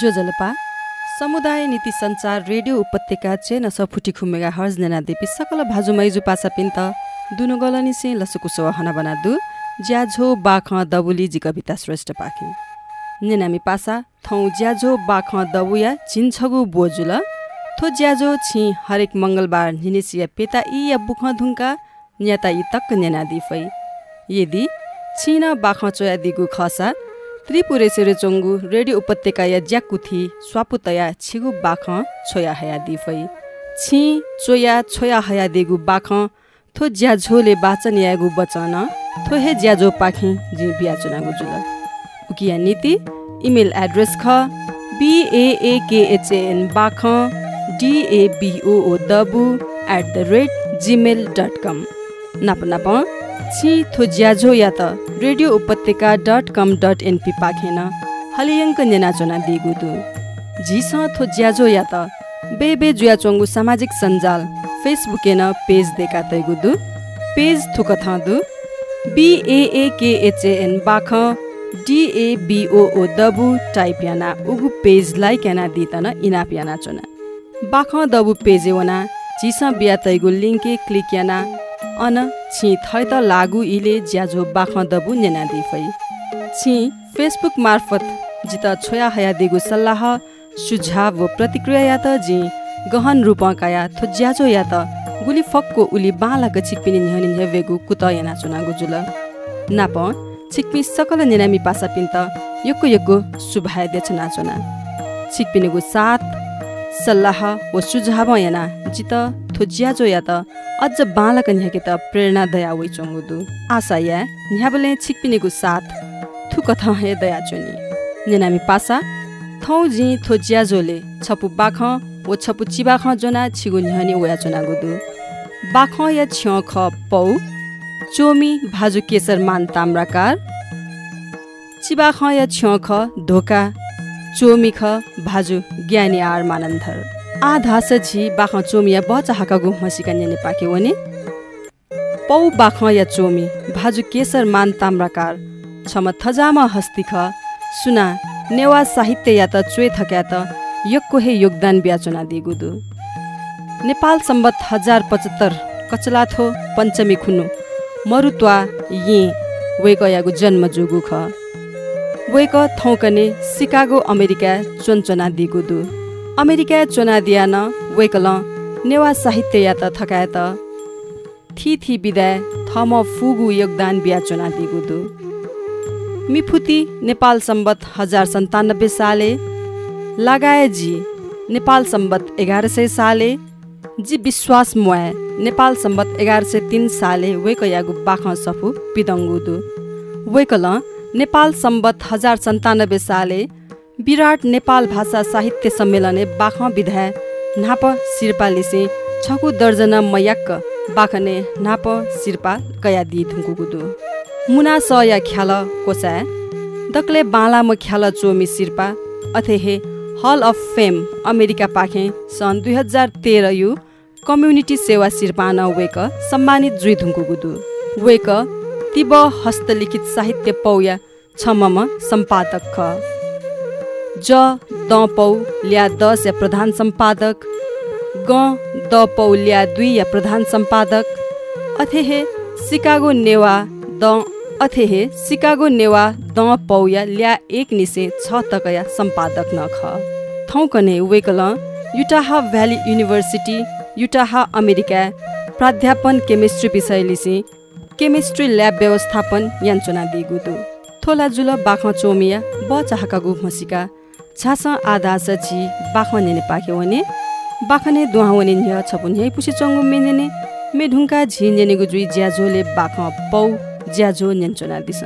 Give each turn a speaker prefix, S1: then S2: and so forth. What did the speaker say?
S1: जो जलपा समुदाय नीति सञ्चार रेडियो उपत्यका चेन सफुटी खुमेगा हर्ज नेना देपी सकल भाजु मैजु पासा पिन्त दुनु गलनी से लसुकुसो हना दु ज्याझो बाख दबुली जी कविता श्रेष्ठ पाखि। नेनामी पासा थौ ज्याझो बाख दबुया छिन्छगु बोजुल थो ज्याझो छि हरेक मङ्गलबार निनिसिया पेता इ या बुख धुङ्का न्याता इ तक्क नेना दिफै यदि छिन बाख चोया दिगु खसा त्रिपुरेसेरे चोङ्गु रेडियो उपत्यका या ज्याकुथी स्वापुतया छिगु बाख छोया हया दिफै। छि चोया छोया हया दिगु बाख थो ज्याझोले बाचन यागु बचन थो हे ज्याझो पाखि जि बिया चुनागु जुल। उकिया नीति इमेल एड्रेस ख बिएएकेएचएन बाख डिएबिओओ दबु at the rate Gmail dot com नाप नाप छि थो ज्याझो या त रेडियो उपत्यका dot com dot N P पाखेन। हलियङ्क नेनाचोना दिगु दु। झिस थो ज्याझो या त। बे बे जुया चोङ्गु सामाजिक सञ्जाल। फेसबुकेन पेज देका तैगु दु। पेज थुक दु। बिएएकेएचएन बाख। डिएबिओओ दबु टाइप याना उगु पेज लाइक याना दितन इनाप याना चोना। बाख दबु पेजे वना। झिस बिया तैगु लिङ्के क्लिक याना। अन छि थै त लागु इले ज्याझो बाख दबु नेना दिफै। छि फेसबुक मार्फत जित छोया हया दिगु सल्लाह सुझाव व प्रतिक्रिया या त जि गहन रूपका या थो ज्याझो या त गुली फक्को उली बालाक छिक्पिनी निहनि हेवेगु कुत याना चुनागु जुल नाप छिक्पि सकल नेनामी पासा पिन्त यक्को यक्को सुभाय देछ नाचोना छिक्पिनेगु साथ सल्लाह व सुझाव याना जित थो ज्याझो या त अझ बालक न्याके त प्रेरणा दया वइ चोङ्गुदु आशा या न्याबले छिक्पिनेगु साथ थु कथा हे दया चोनी। नेनामी पासा थौ जि थो ज्याझोले छपु बाख ओ छपु चिबाख जोना छिगु न्हनि वया चोना गुदु। बाख या छ्य ख पौ चोमी भाजु केसर मान ताम्राकार चिबाख या छ्य ख ढोका चोमी ख भाजु ज्ञानी आर मानन्धर। आ धास झी बाख चोमिया बचा हाका गु मसिका नेने पाके वने। पौ बाख या चोमी भाजु केसर मान ताम्राकार छम थजामा हस्ती ख सुना नेवा साहित्य या त चुए थक्या त यक्को हे योगदान ब्याचुना दिगु दु नेपाल सम्बत हजार पचहत्तर कचलाथो पञ्चमी खुनु मरुत्वा यी वेक यागु जन्म जुगु ख वेक थौकने सिकागो अमेरिका चोनचोना दिगु दु अमेरिका चोना दियान वेकल नेवा साहित्य या त थि थि विदाय थम फुगु योगदान ब्याचोना दिगु दु मिफुती नेपाल सम्बत हजार सन्तानब्बे साले लगाए जी नेपाल सम्बत एघार सय साले जी विश्वास मोया नेपाल सम्बत एघार सय तिन साले वेक यागु बाख सफु पिदङ्गुदु वेकल नेपाल सम्बत हजार सन्तानब्बे साले विराट नेपाल भाषा साहित्य सम्मेलने बाख विधाय नाप शिर्पा लिसे छकु दर्जना मयाक्क बाखने नाप शिर्पा कया दि थुङ्कुकुदु मुना स या ख्याल कोसा दक्ले बालाम ख्याल चोमी शिर्पा अथेहे हल अफ फेम अमेरिका पाखे सन् दुई हजार तेह्र यु कम्युनिटी सेवा शिर्पान वेक सम्मानित जुइ धुङ्कुकुदु। वेक तिब हस्तलिखित साहित्य पौया छमम सम्पादक ख। ज द पौ ल्या दस या प्रधान सम्पादक ग द पौ ल्या दुई या प्रधान सम्पादक अथेहे सिकागो नेवा द अथेहे सिकागो नेवा द पौ या ल्या एक निसे छ तकया सम्पादक न ख थौकने वेकल Utah Valley University Utah America प्राध्यापन chemistry विषय लिसी केमिस्ट्री ल्याब व्यवस्थापन यान्चना दिगुदु। थोला जुल बाख चोमिया ब चाहका गु मसिका छास आधा छी बाख नेने पाके वने बाखने दुहा वने न्य छपुन हे पुसी चंगु मेनेने मे ढुङ्का झि नेनेगु जुइ ज्याझोले बाख पौ ज्याझो नेन्चोना दिस।